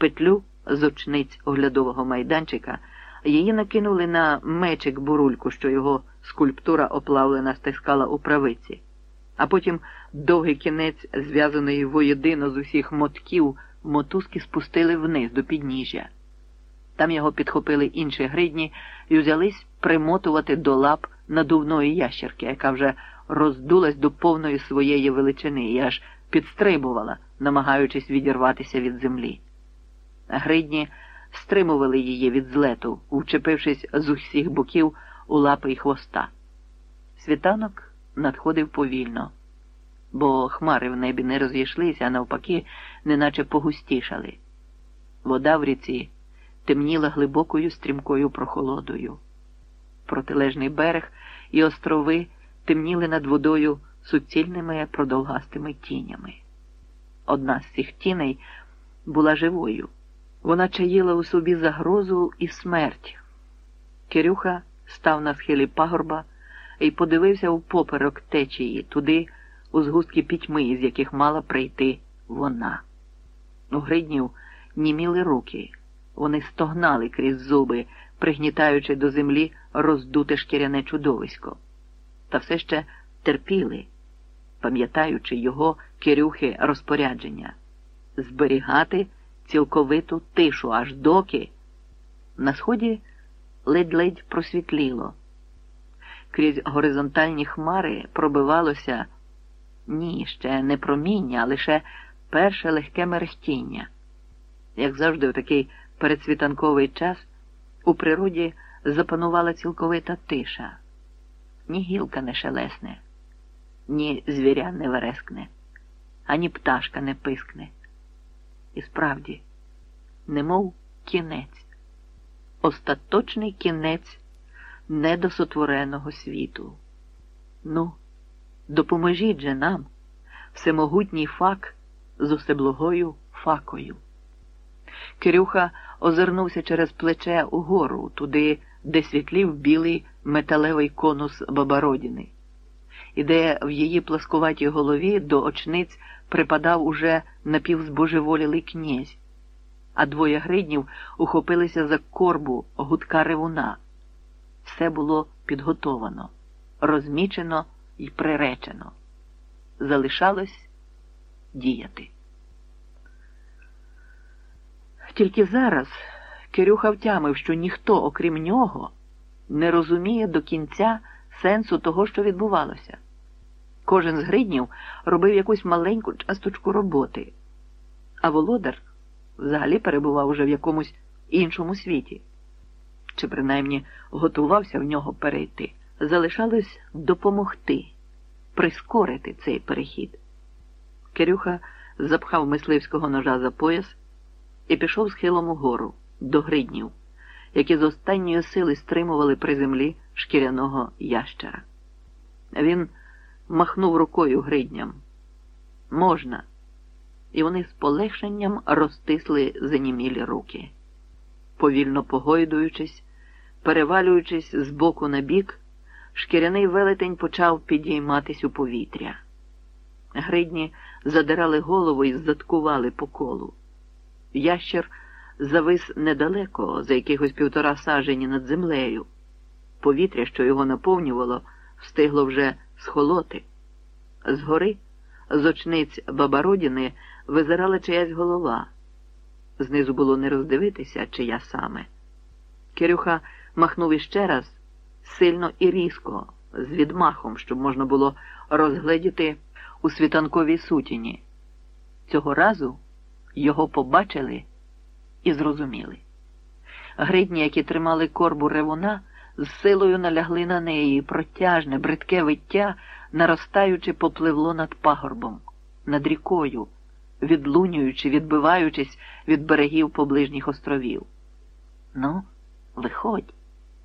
петлю з очниць оглядового майданчика, її накинули на мечик бурульку, що його скульптура оплавлена стискала у правиці, а потім довгий кінець, зв'язаної воєдино з усіх мотків, мотузки спустили вниз до підніжжя. Там його підхопили інші гридні і взялись примотувати до лап надувної ящерки, яка вже роздулась до повної своєї величини і аж підстрибувала, намагаючись відірватися від землі. Гридні стримували її від злету, вчепившись з усіх боків у лапи й хвоста. Світанок надходив повільно, бо хмари в небі не розійшлися, а навпаки, неначе погустішали. Вода в ріці темніла глибокою стрімкою прохолодою. Протилежний берег і острови темніли над водою суцільними продовгастими тінями. Одна з цих тіней була живою. Вона чаїла у собі загрозу і смерть. Кирюха став на схилі пагорба і подивився в поперек течії, туди, у згустки пітьми, з яких мала прийти вона. У гриднів німіли руки. Вони стогнали крізь зуби, пригнітаючи до землі роздуте шкіряне чудовисько, та все ще терпіли, пам'ятаючи його Кирюхи розпорядження зберігати цілковиту тишу, аж доки на сході ледь-ледь просвітліло. Крізь горизонтальні хмари пробивалося ні, ще не проміння, а лише перше легке мерехтіння. Як завжди, у такий передсвітанковий час у природі запанувала цілковита тиша. Ні гілка не шелесне, ні звіря не верескне, ані пташка не пискне. І справді, немов кінець, остаточний кінець недосотвореного світу. Ну, допоможіть же нам, всемогутній фак з усеблогою факою. Кирюха озирнувся через плече угору, туди, де світлів білий металевий конус Бабародіни, і де в її пласкуватій голові до очниць припадав уже напівзбожеволілий князь, а двоє гриднів ухопилися за корбу гудка ревуна. Все було підготовано, розмічено і приречено. Залишалось діяти. Тільки зараз Кирюха втямив, що ніхто, окрім нього, не розуміє до кінця сенсу того, що відбувалося. Кожен з гриднів робив якусь маленьку часточку роботи, а володар взагалі перебував уже в якомусь іншому світі, чи принаймні готувався в нього перейти. Залишалось допомогти, прискорити цей перехід. Кирюха запхав мисливського ножа за пояс і пішов схилом угору до гриднів, які з останньої сили стримували при землі шкіряного ящера. Він махнув рукою гридням. Можна. І вони з полегшенням розтисли занімілі руки. Повільно погойдуючись, перевалюючись з боку на бік, шкіряний велетень почав підійматись у повітря. Гридні задирали голову і заткували по колу. Ящер завис недалеко, за якихось півтора сажені над землею. Повітря, що його наповнювало, встигло вже схолоти. Згори, з очниць Бабародіни, визирала чиясь голова. Знизу було не роздивитися, чия саме. Кирюха махнув іще раз сильно і різко, з відмахом, щоб можна було розгледіти у світанковій сутіні. Цього разу його побачили і зрозуміли. Гридні, які тримали корбу ревуна, з силою налягли на неї, протяжне, бридке виття, наростаючи, попливло над пагорбом, над рікою, відлунюючи, відбиваючись від берегів поближніх островів. Ну, виходь,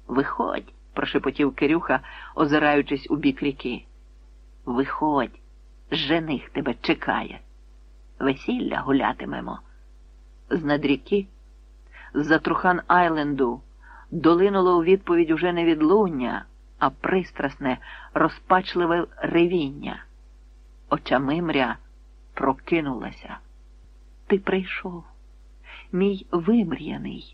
виходь, прошепотів Кирюха, озираючись у бік ріки. Виходь, жених тебе чекає. Весілля гулятимемо. З над ріки, з-за Трухан Айленду, долинуло у відповідь уже не відлуння, а пристрасне, розпачливе ревіння. Очами мря прокинулася. Ти прийшов, мій вимр'яний.